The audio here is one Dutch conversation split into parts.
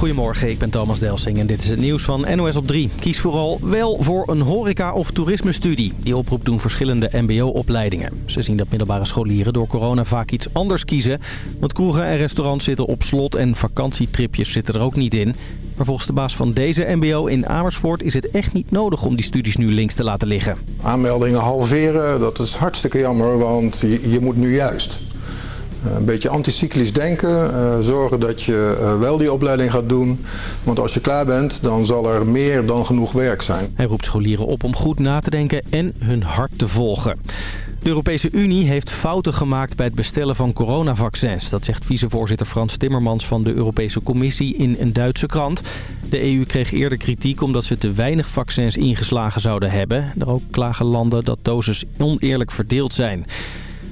Goedemorgen, ik ben Thomas Delsing en dit is het nieuws van NOS op 3. Kies vooral wel voor een horeca- of toerisme-studie. Die oproep doen verschillende mbo-opleidingen. Ze zien dat middelbare scholieren door corona vaak iets anders kiezen. Want kroegen en restaurants zitten op slot en vakantietripjes zitten er ook niet in. Maar volgens de baas van deze mbo in Amersfoort is het echt niet nodig om die studies nu links te laten liggen. Aanmeldingen halveren, dat is hartstikke jammer, want je, je moet nu juist. Eh, Een beetje anticyclisch denken, eh, zorgen dat je eh, wel die opleiding gaat doen. Want als je klaar bent, dan zal er meer dan genoeg werk zijn. Hij roept scholieren op om goed na te denken en hun hart te volgen. De Europese Unie heeft fouten gemaakt bij het bestellen van coronavaccins. Dat zegt vicevoorzitter Frans Timmermans van de Europese Commissie in een Duitse krant. De EU kreeg eerder kritiek omdat ze te weinig vaccins ingeslagen zouden hebben. Er ook klagen landen dat doses oneerlijk verdeeld zijn.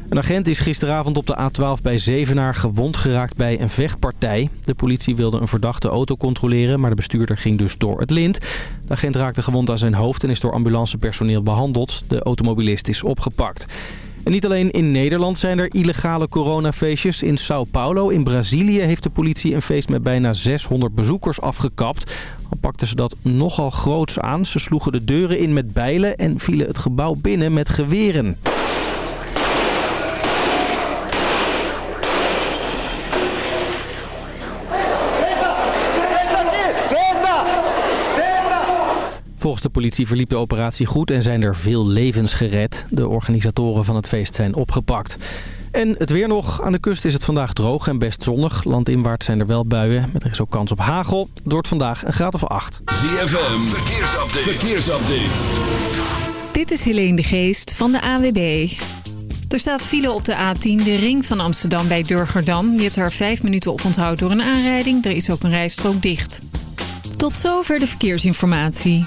Een agent is gisteravond op de A12 bij Zevenaar gewond geraakt bij een vechtpartij. De politie wilde een verdachte auto controleren, maar de bestuurder ging dus door het lint. De agent raakte gewond aan zijn hoofd en is door ambulancepersoneel behandeld. De automobilist is opgepakt. En niet alleen in Nederland zijn er illegale coronafeestjes. In Sao Paulo in Brazilië heeft de politie een feest met bijna 600 bezoekers afgekapt. Al pakten ze dat nogal groots aan. Ze sloegen de deuren in met bijlen en vielen het gebouw binnen met geweren. Volgens de politie verliep de operatie goed en zijn er veel levens gered. De organisatoren van het feest zijn opgepakt. En het weer nog. Aan de kust is het vandaag droog en best zonnig. Landinwaarts zijn er wel buien, maar er is ook kans op hagel. Het wordt vandaag een graad of 8. ZFM, verkeersupdate. verkeersupdate. Dit is Helene de Geest van de AWB. Er staat file op de A10, de ring van Amsterdam bij Durgerdam. Je hebt daar vijf minuten op onthoud door een aanrijding. Er is ook een rijstrook dicht. Tot zover de verkeersinformatie.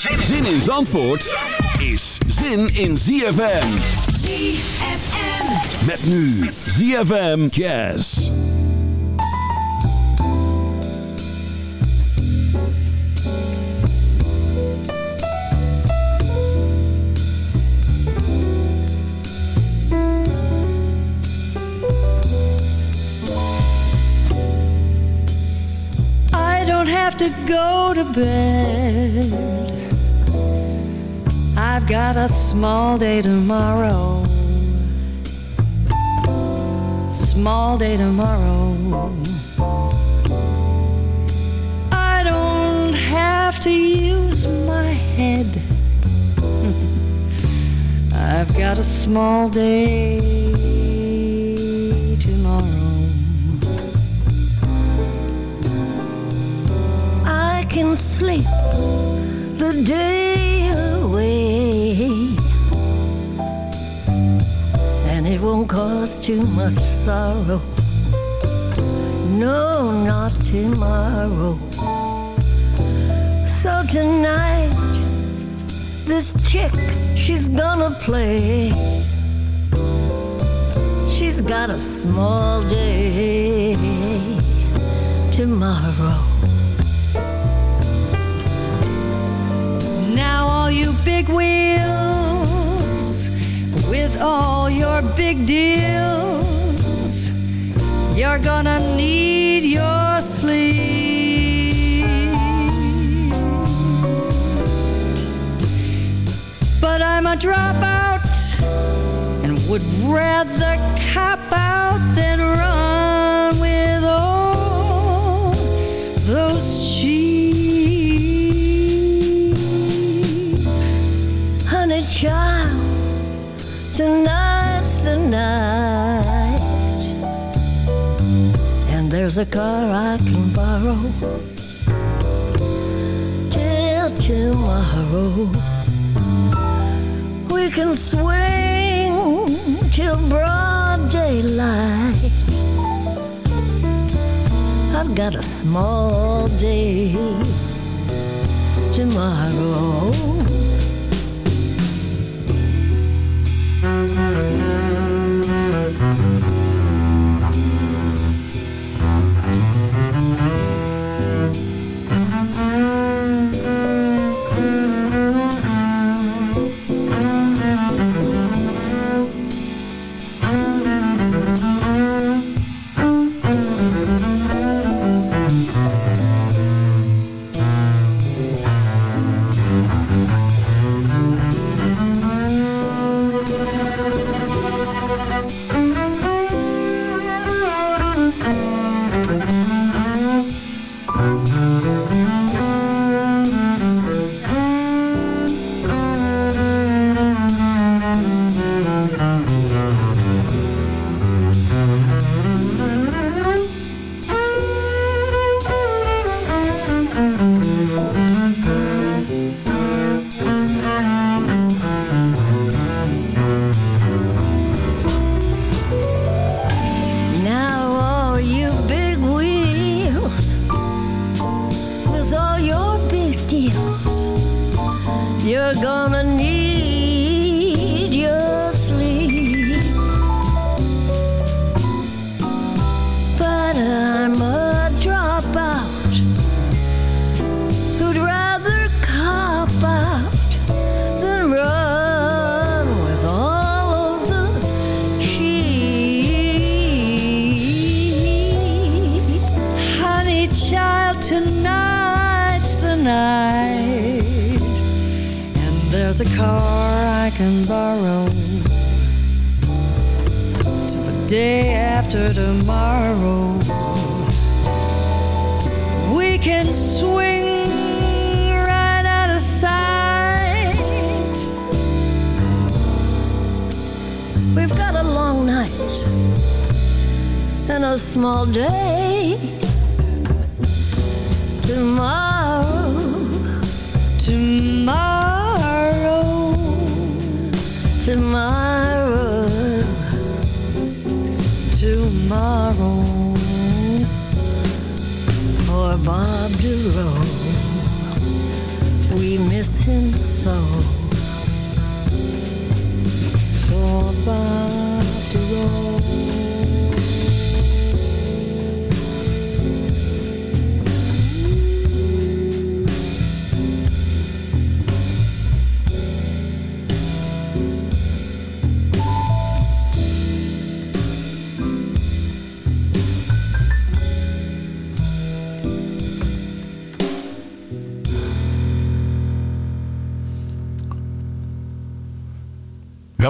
Zin in Zandvoort is zin in ZFM. ZFM. Met nu ZFM Jazz. I don't have to go to bed. I've got a small day tomorrow. Small day tomorrow. I don't have to use my head. I've got a small day tomorrow. I can sleep the day away. It won't cause too much sorrow. No, not tomorrow. So tonight, this chick, she's gonna play. She's got a small day. tomorrow. Now, all you big wheels with all your big deals, you're gonna need your sleep. But I'm a dropout and would rather cop out than run with all those sheep. Honey child, tonight's the night. And there's a car I can borrow till tomorrow. We can swing till broad daylight. I've got a small day tomorrow. A car I can borrow. Till the day after tomorrow. We can swing right out of sight. We've got a long night and a small day. Tomorrow, seems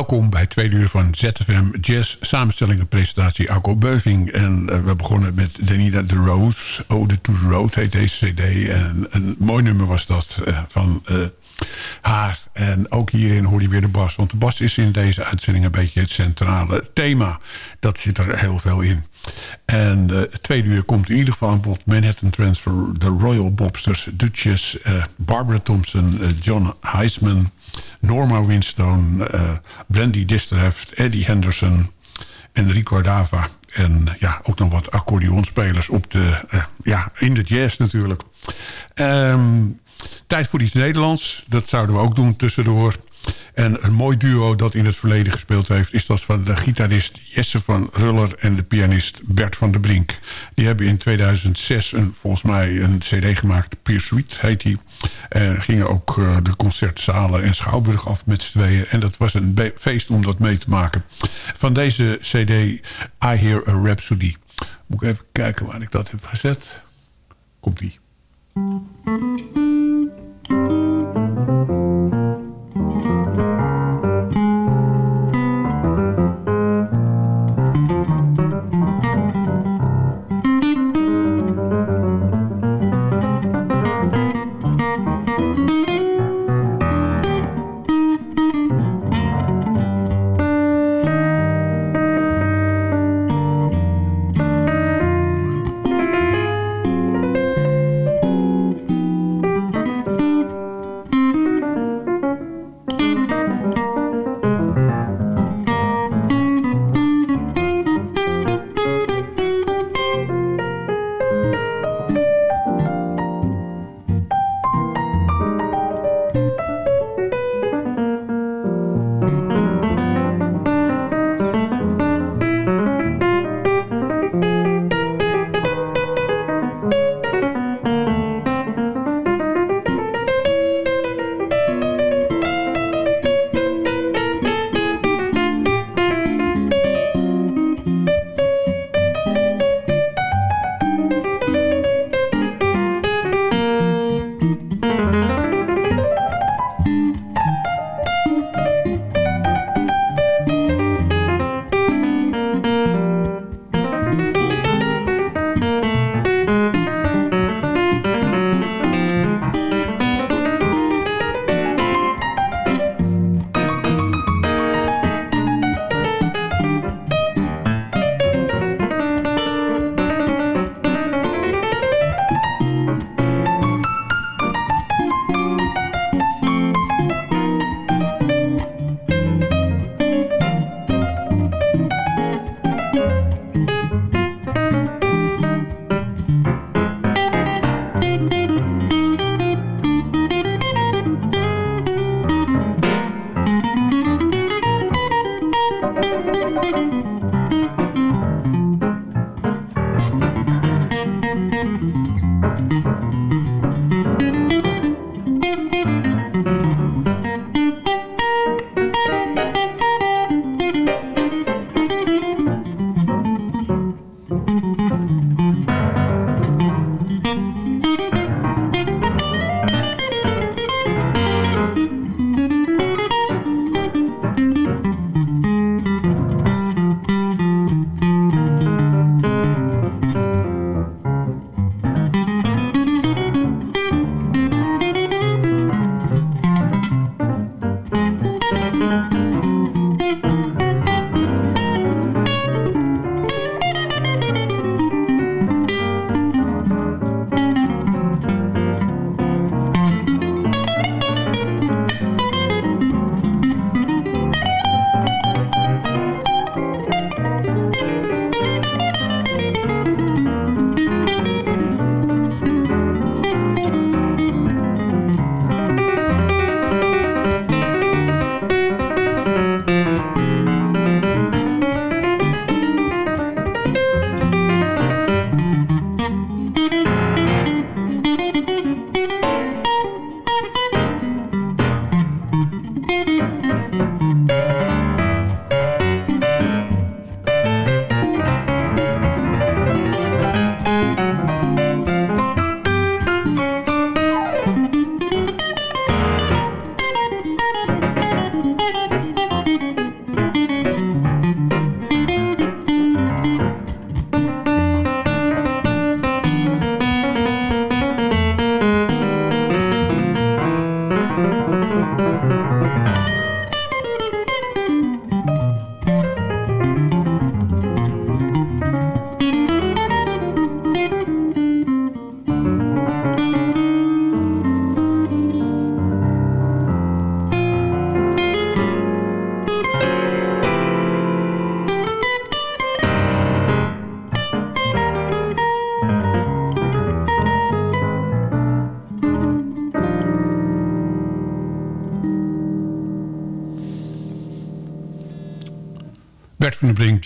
Welkom bij twee uur van ZFM Jazz. Samenstelling en presentatie Akko Beuving. En eh, we begonnen met Danita de Rose. Ode to the Road heet deze cd. En een mooi nummer was dat eh, van eh, haar. En ook hierin hoor je weer de bas. Want de bas is in deze uitzending een beetje het centrale thema. Dat zit er heel veel in. En uh, tweede uur komt in ieder geval aan bod Manhattan Transfer, de Royal Bobsters, Duchess, Barbara Thompson, John Heisman, Norma Winstone, Brandy Distreft, Eddie Henderson en Rico Dava. En ja, ook nog wat accordeonspelers op de, uh, ja, in de jazz natuurlijk. Um, tijd voor iets Nederlands. Dat zouden we ook doen tussendoor. En een mooi duo dat in het verleden gespeeld heeft... is dat van de gitarist Jesse van Ruller en de pianist Bert van der Brink. Die hebben in 2006 een, volgens mij een cd gemaakt. Peer Suite heet die. En gingen ook eh, de concertzalen en Schouwburg af met z'n tweeën. En dat was een feest om dat mee te maken. Van deze cd I Hear a Rhapsody. Moet ik even kijken waar ik dat heb gezet. Komt-ie.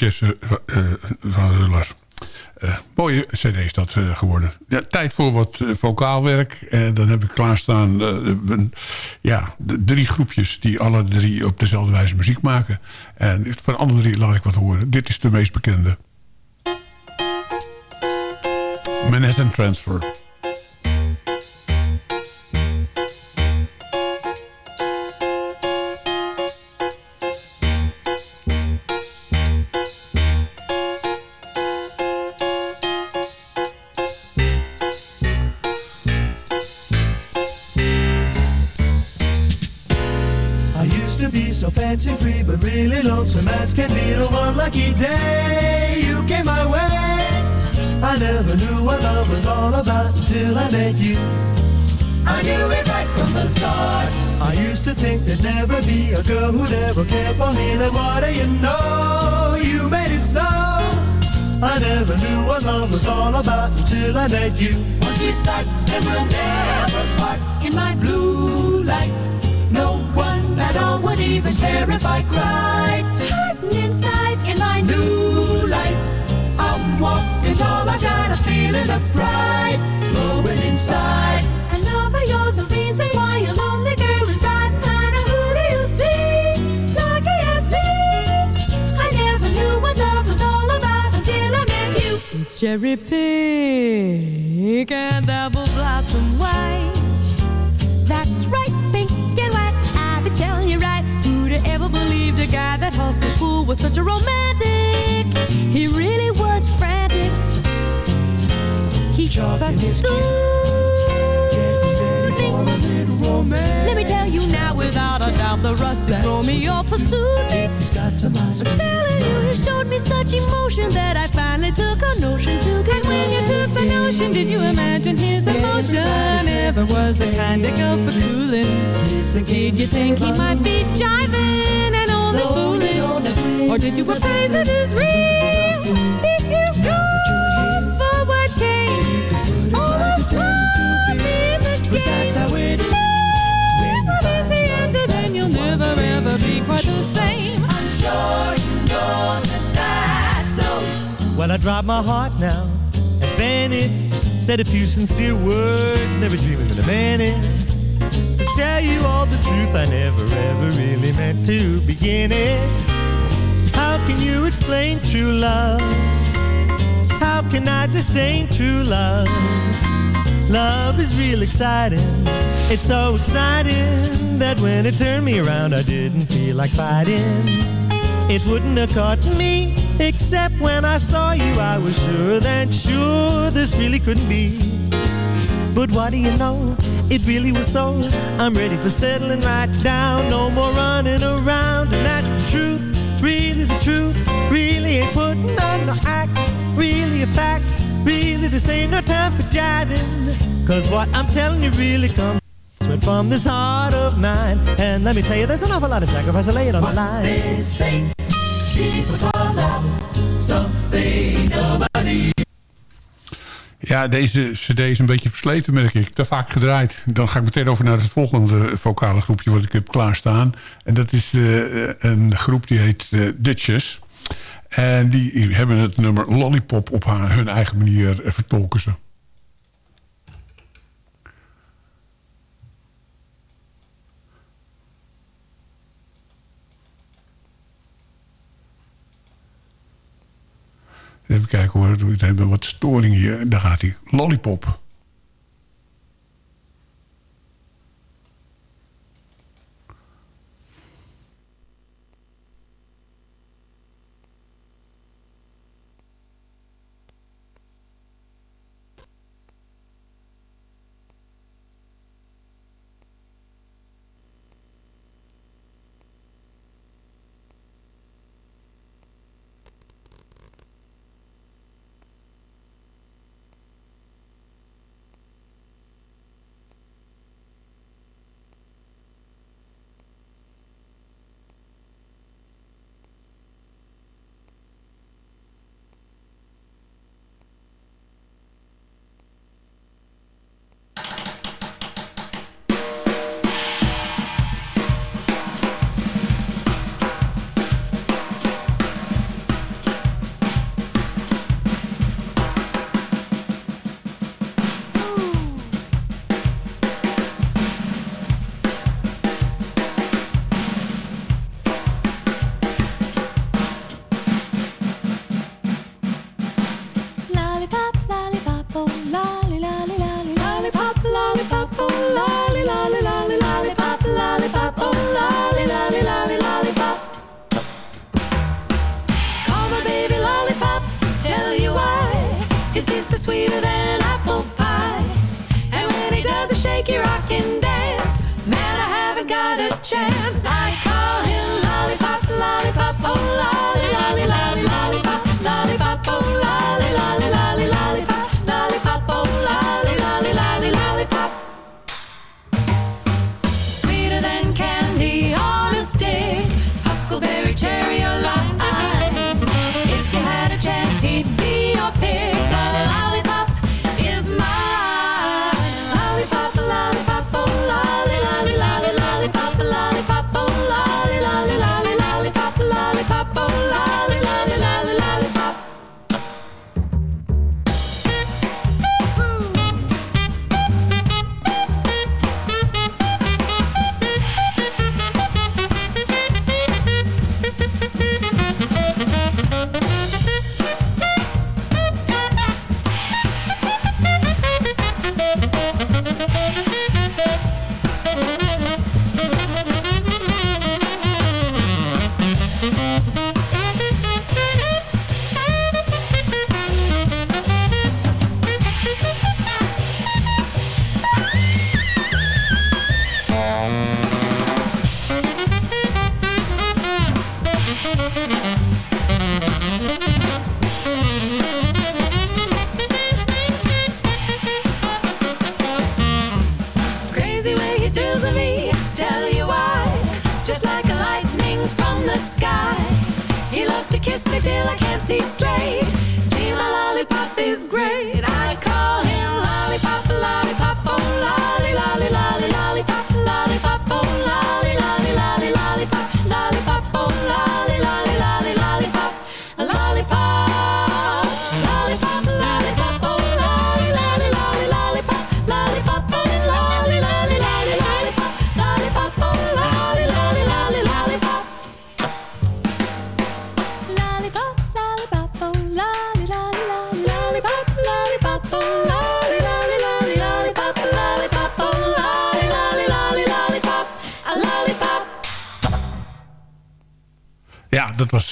Uh, van Ruller. Uh, mooie cd is dat uh, geworden. Ja, tijd voor wat uh, vocaalwerk. En dan heb ik klaarstaan een, ja, drie groepjes... die alle drie op dezelfde wijze muziek maken. En van alle drie laat ik wat horen. Dit is de meest bekende. Manhattan Transfer. I met you. Once we start, then we'll never part. In my blue life, no one at all would even care if I cried. Hiding inside in my new life, I'm walking tall. I got a feeling of pride glowing inside. And lover, you're the reason why a lonely girl is riding high. Now who do you see? Lucky as me. I never knew what love was all about until I met you. It's cherry pink and apple blossom white. That's right, pink and white. I be telling you right. Who'd have ever believed a guy that hustled pool was such a romantic? He really was frantic. He pursued without a doubt, the rustic Romeo pursued me. I'm telling you, he showed me such emotion that I finally took a notion to get And when you took the notion, did you imagine his emotion? Ever was a kind of girl for cooling? Did you think he might be jiving and only fooling? Or did you appraise it as real? Well, I dropped my heart now, and Bennett said a few sincere words, never dreaming that a minute. To tell you all the truth, I never ever really meant to begin it. How can you explain true love? How can I disdain true love? Love is real exciting. It's so exciting that when it turned me around, I didn't feel like fighting. It wouldn't have caught me, except when I saw you. I was sure that sure this really couldn't be. But what do you know? It really was so. I'm ready for settling right down. No more running around, and that's the truth. Really the truth. Really ain't putting on no act. Really a fact. Really this ain't no time for jiving. Cause what I'm telling you really comes from this heart of mine. And let me tell you, there's an awful lot of sacrifice it on the line. this thing people call love? Something nobody Ja, deze cd is een beetje versleten, merk ik. Te vaak gedraaid. Dan ga ik meteen over naar het volgende vocale groepje... wat ik heb klaarstaan. En dat is uh, een groep die heet uh, Dutches. En die hebben het nummer Lollipop op haar, hun eigen manier uh, vertolken ze. Even kijken hoor, we hebben wat storing hier. Daar gaat hij. Lollipop.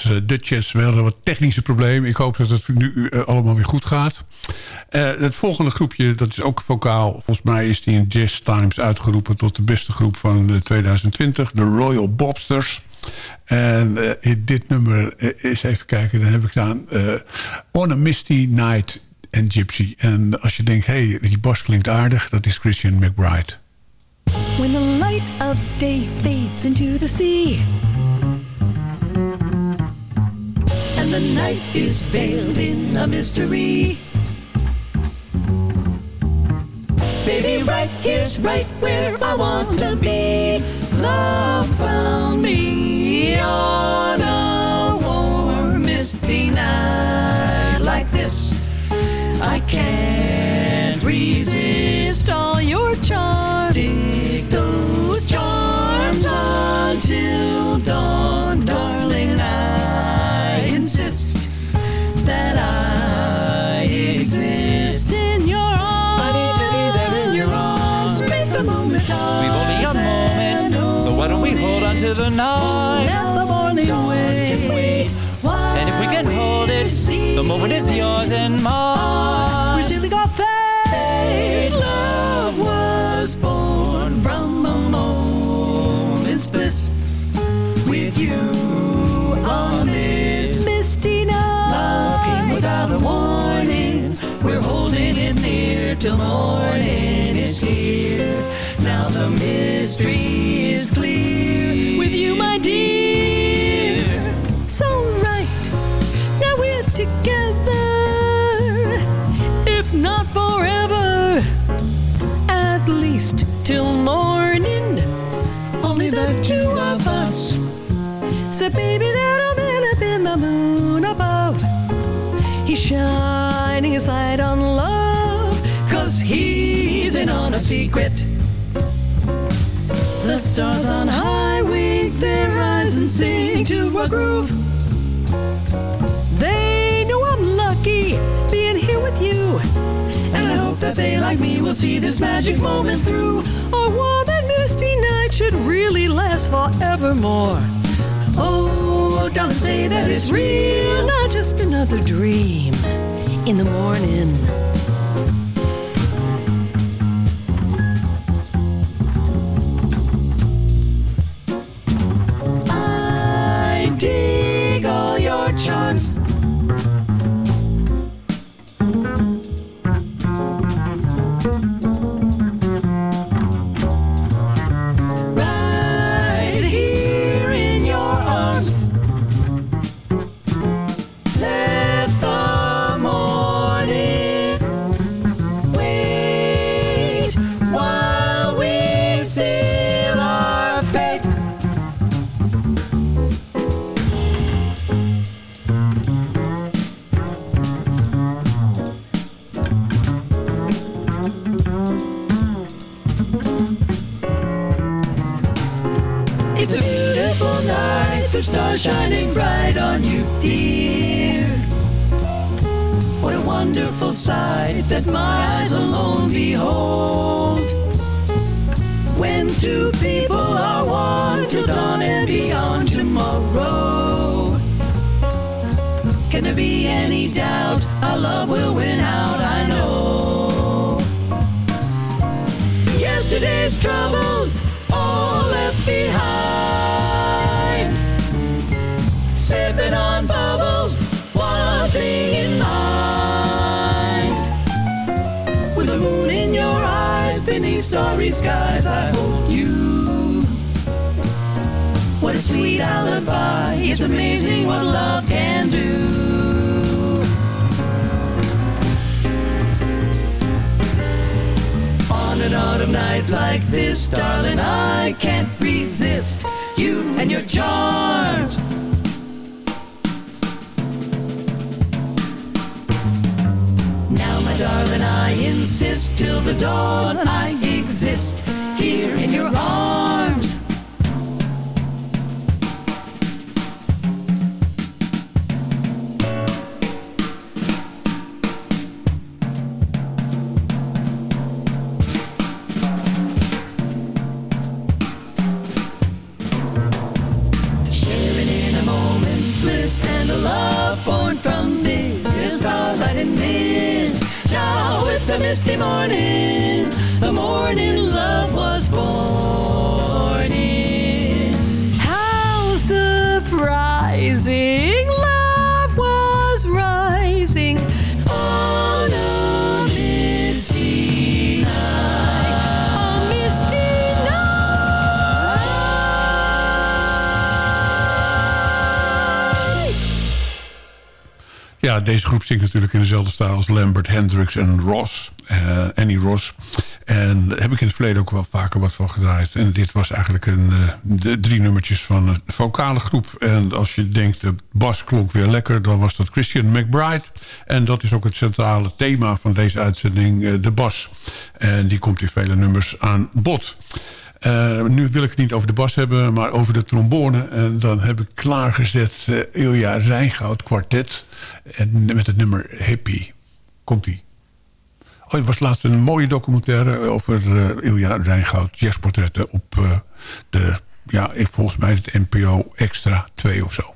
Eh, de Chess. We hadden wat technische problemen. Ik hoop dat het nu eh, allemaal weer goed gaat. Eh, het volgende groepje, dat is ook vocaal. Volgens mij is die in Jazz Times uitgeroepen... tot de beste groep van eh, 2020. De Royal Bobsters. En dit nummer, eens even kijken, dan heb ik staan... eh, On a Misty Night and Gypsy. En als je denkt, hé, hey, die bas klinkt aardig... dat is Christian McBride. When the light of day fades into the sea the night is veiled in a mystery. Baby, right here's right where I want to be. Love found me on a warm, misty night like this. I can't resist all your charms. Moment is yours and mine. We simply got fate. Love was born from a moment's bliss with you on this misty night. Love came without a warning. We're holding it near till morning is here. Now the mystery is clear till morning. Only the two of us. Said, baby, that'll man up in the moon above. He's shining his light on love, cause he's in on a secret. The stars on high wink their eyes and sing to a groove. That they, like me, will see this magic moment through. Our warm and misty night should really last forevermore. Oh, darling, say that it's real, not just another dream in the morning. Star shining bright on you, dear. What a wonderful sight that my eyes alone behold. When two people are one till dawn and beyond tomorrow. Can there be any doubt our love will win out? I know. Yesterday's troubles all left behind. Starry skies, I hold you. What a sweet alibi. It's amazing what love can do. On an autumn night like this, darling, I can't resist you and your charms. Now, my darling, I insist till the dawn I exist here in your arms. Surprising! Love was rising on a misty night. A misty night. Ja, deze groep zingt natuurlijk in dezelfde stijl als Lambert, Hendricks en Ross. eh, Annie Ross. En daar heb ik in het verleden ook wel vaker wat van gedraaid. En dit was eigenlijk een, eh, de drie nummertjes van een vocale groep. En als je denkt, de bas klonk weer lekker... dan was dat Christian McBride. En dat is ook het centrale thema van deze uitzending, eh, de bas. En die komt in vele nummers aan bod. Eh, nu wil ik het niet over de bas hebben, maar over de trombone. En dan heb ik klaargezet Ilja Rijngoud kwartet. En met het nummer Hippie. Komt-ie. Er was laatst een mooie documentaire over uh, Ilja Rijngoud. Jazzportretten op uh, de, ja, volgens mij het NPO Extra 2 of zo.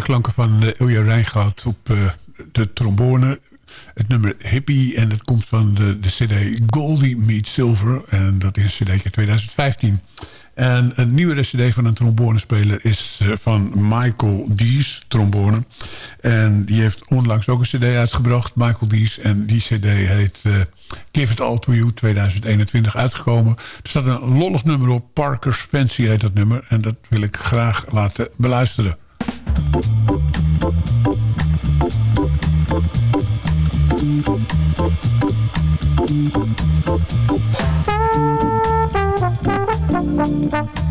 Klanken van uh, Ilja Rijngaard op uh, de trombone. Het nummer Hippie en het komt van de, de cd Goldie Meet Silver. En dat is een cd 2015. En een nieuwe cd van een trombonespeler is uh, van Michael Dees, trombone. En die heeft onlangs ook een cd uitgebracht, Michael Dees. En die cd heet Give It All To You 2021 uitgekomen. Er staat een lollig nummer op, Parker's Fancy heet dat nummer. En dat wil ik graag laten beluisteren. Thank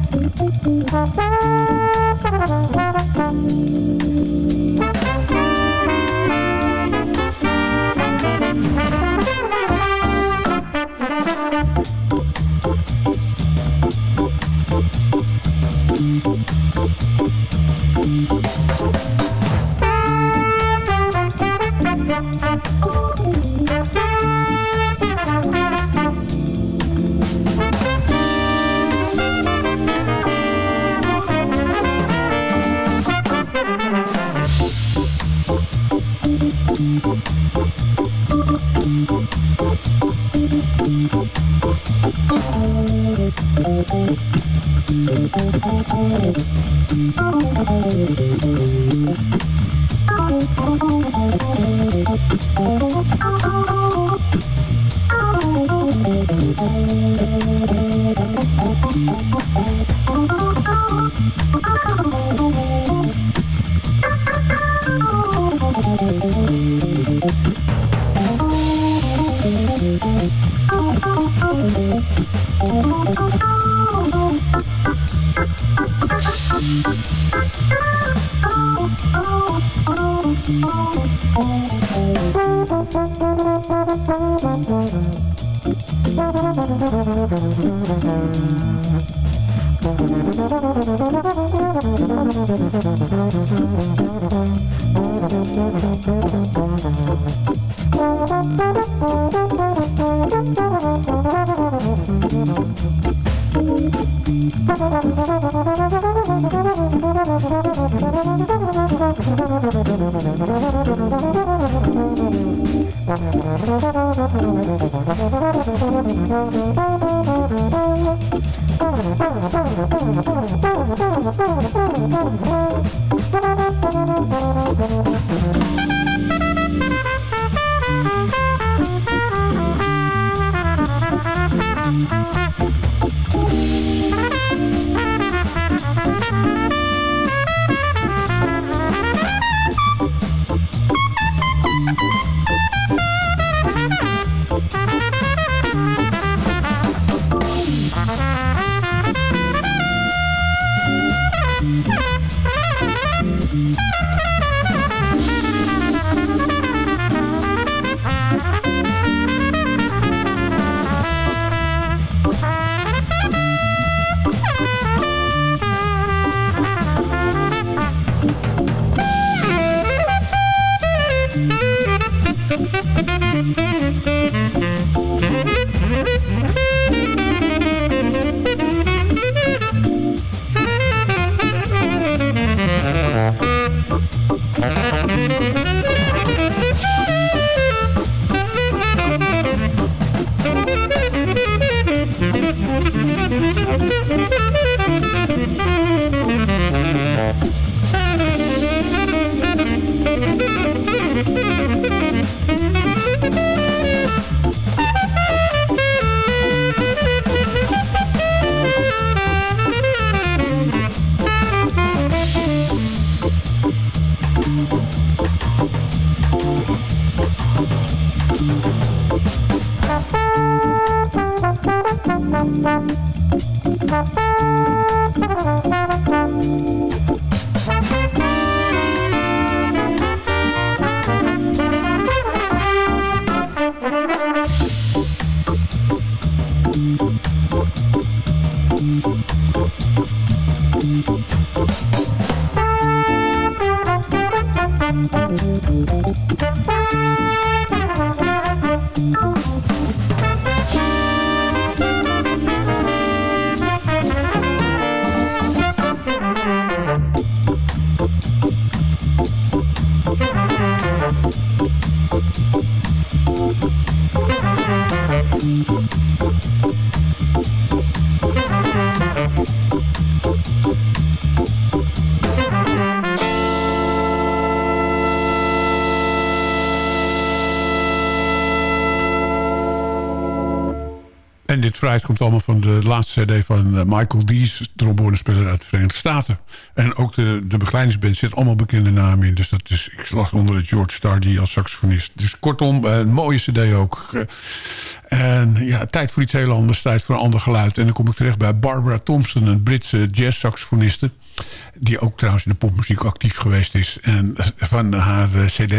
Thank En dit fruit komt allemaal van de laatste cd van eh, Michael Dees, trombonespeler uit de Verenigde Staten. En ook de, de begeleidingsband zit allemaal bekende namen in. Dus dat is, ik slag onder de George Stardy als saxofonist. Dus kortom, een mooie cd ook. En ja, tijd voor iets heel anders, tijd voor een ander geluid. En dan kom ik terecht bij Barbara Thompson, een Britse jazz-saxofoniste. Die ook trouwens in de popmuziek actief geweest is. En van haar eh, cd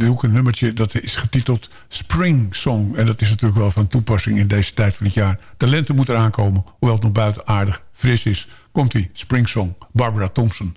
doe ik een nummertje dat is getiteld Spring Song. En dat is natuurlijk wel van toepassing in deze tijd van het jaar. De lente moet eraan komen, hoewel het nog buiten aardig fris is. Komt-ie, Spring Song, Barbara Thompson.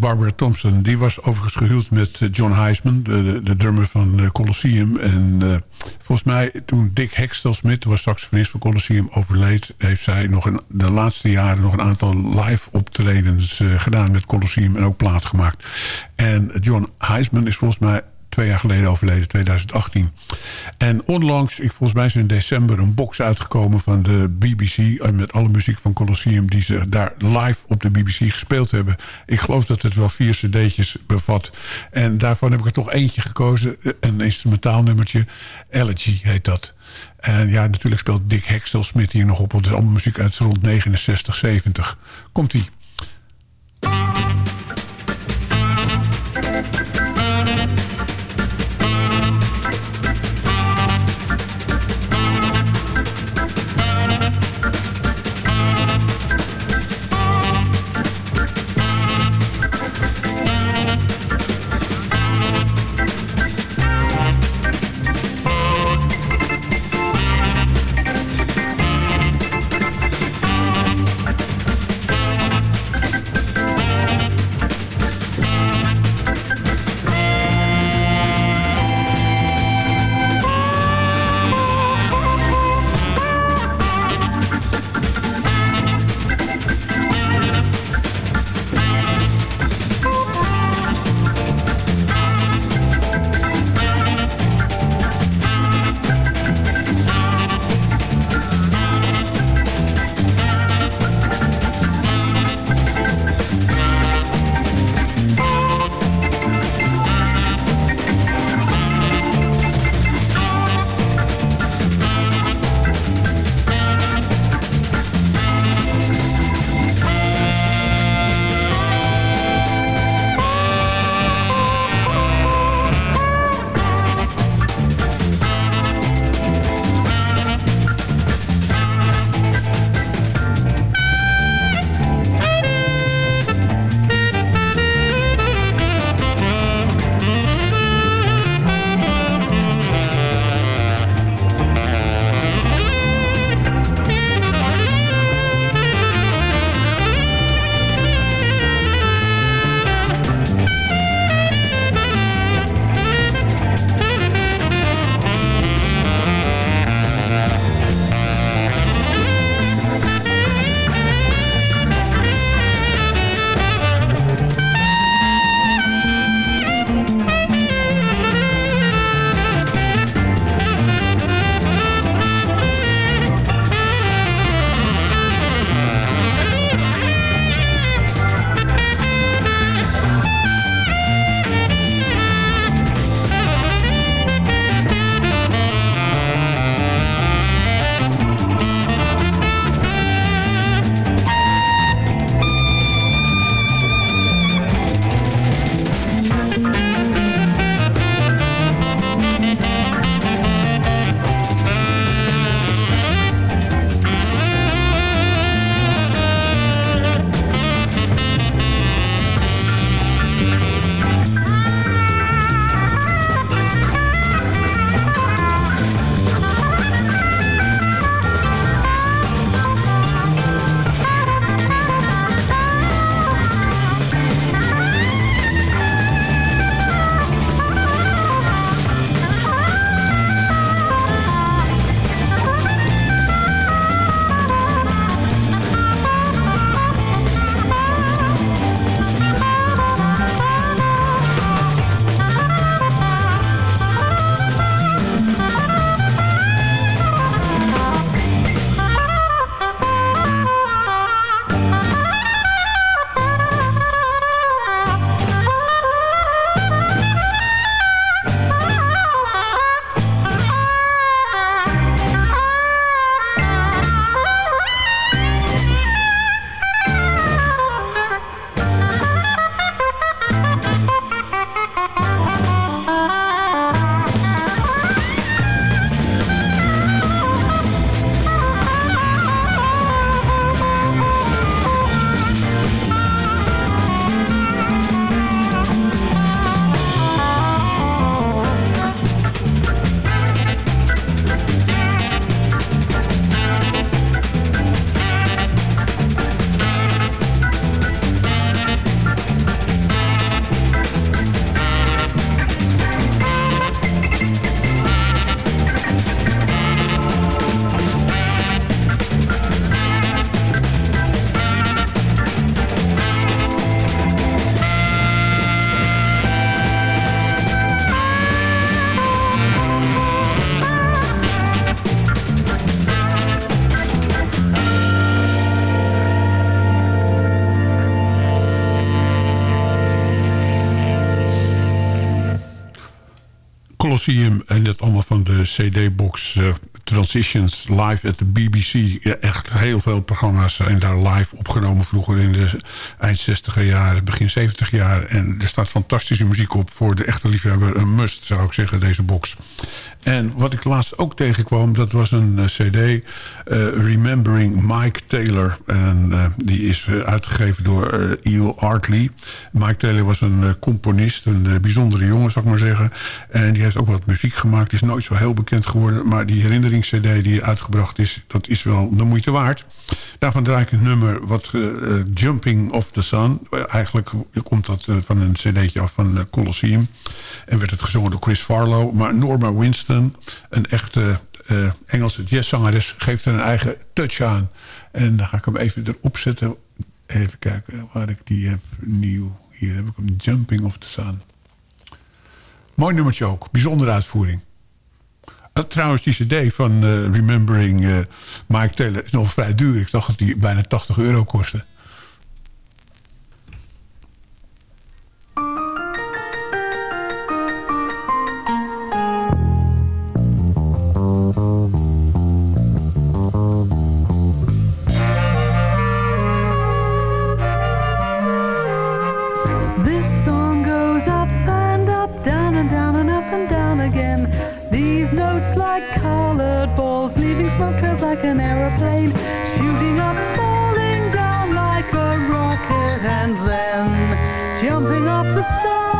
Barbara Thompson. Die was overigens gehuwd met eh, John Heisman, de, de, drummer van eh, Colosseum. En uh, volgens mij toen Dick Hextelsmith, was saxofonist van Colosseum, overleed... heeft zij nog in de laatste jaren nog een aantal live optredens gedaan met Colosseum... en ook plaat gemaakt. En John Heisman is volgens mij twee jaar geleden overleden, 2018. En onlangs, ik, volgens mij is in december een box uitgekomen van de BBC... met alle muziek van Colosseum die ze daar live op de BBC gespeeld hebben. Ik geloof dat het wel vier cd'tjes bevat. En daarvan heb ik er toch eentje gekozen, een instrumentaal nummertje. Elegy heet dat. En ja, natuurlijk speelt Dick Hextelsmith hier nog op. Want het is allemaal muziek uit rond 69, 70. Komt-ie. CD-box eh, Transitions live at de BBC. Ja, echt heel veel programma's zijn daar live opgenomen. Vroeger in de eind 60 jaren, begin 70 jaar. En er staat fantastische muziek op voor de echte liefhebber. Een must, zou ik zeggen, deze box. En wat ik laatst ook tegenkwam, dat was een uh, cd... Uh, Remembering Mike Taylor. En uh, die is uitgegeven door E.O. Artley. Mike Taylor was een componist, een bijzondere jongen, zou ik maar zeggen. En die heeft ook wat muziek gemaakt. Is nooit zo heel bekend geworden. Maar die herinneringscd die uitgebracht is, dat is wel de moeite waard. Daarvan draai ik een nummer, wat Jumping of the Sun. Eigenlijk komt dat van een cd'tje af van Colosseum. En werd het gezongen door Chris Farlow. Maar Norma Winston een echte Engelse jazzzangeres, geeft er een eigen touch aan. En dan ga ik hem even erop zetten. Even kijken waar ik die heb. Nieuw. Hier heb ik hem. Jumping of the Sun. Mooi nummertje ook. Bijzondere uitvoering. Uh, trouwens, die cd van uh, Remembering uh, Mike Taylor is nog vrij duur. Ik dacht dat die bijna 80 euro kostte. An aeroplane, shooting up, falling down like a rocket, and then jumping off the sun.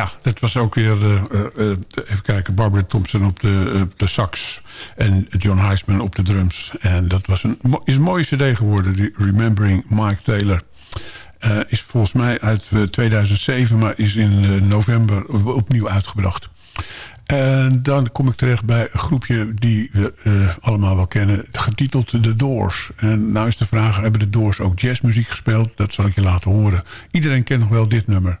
Ja, dat was ook weer, eh, even kijken, Barbara Thompson op de, de sax en John Heisman op de drums. En dat was een, is een mooie cd geworden, die Remembering Mike Taylor. Is volgens mij uit eh, 2007, maar is in november opnieuw uitgebracht. En dan kom ik terecht bij een groepje die we allemaal wel kennen, getiteld The Doors. En nou is de vraag, hebben de Doors ook jazzmuziek gespeeld? Dat zal ik je laten horen. Iedereen kent nog wel dit nummer.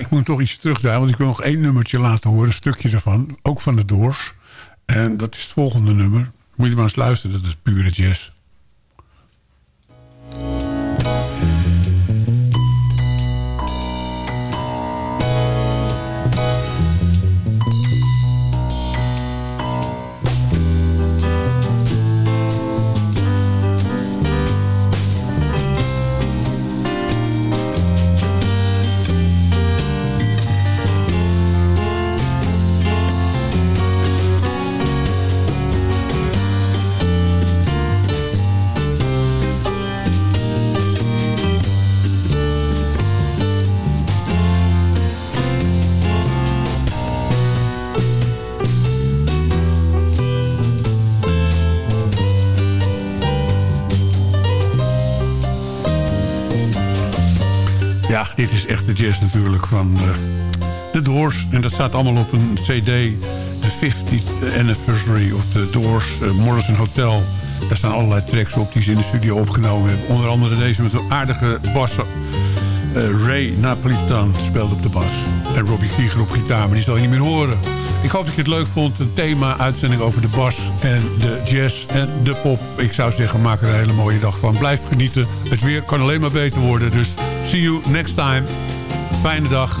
ik moet toch iets terugdraaien, want ik wil nog één nummertje laten horen. Een stukje ervan, ook van de Doors. En dat is het volgende nummer. Moet je maar eens luisteren, dat is pure jazz. De jazz natuurlijk van eh The Doors. En dat staat allemaal op een cd. De 50th anniversary of The Doors, eh, Morrison Hotel. Daar staan allerlei tracks op die ze in de studio opgenomen hebben. Onder andere deze met een aardige bas. Eh, Ray Napolitan speelt op de bas. En Robbie Krieger op gitaar, maar die zal je niet meer horen. Ik hoop dat je het leuk vond. Een thema-uitzending over de bas en de jazz en de pop. Ik zou zeggen, maak er een hele mooie dag van. Blijf genieten. Het weer kan alleen maar beter worden. Dus see you next time. Fijne dag.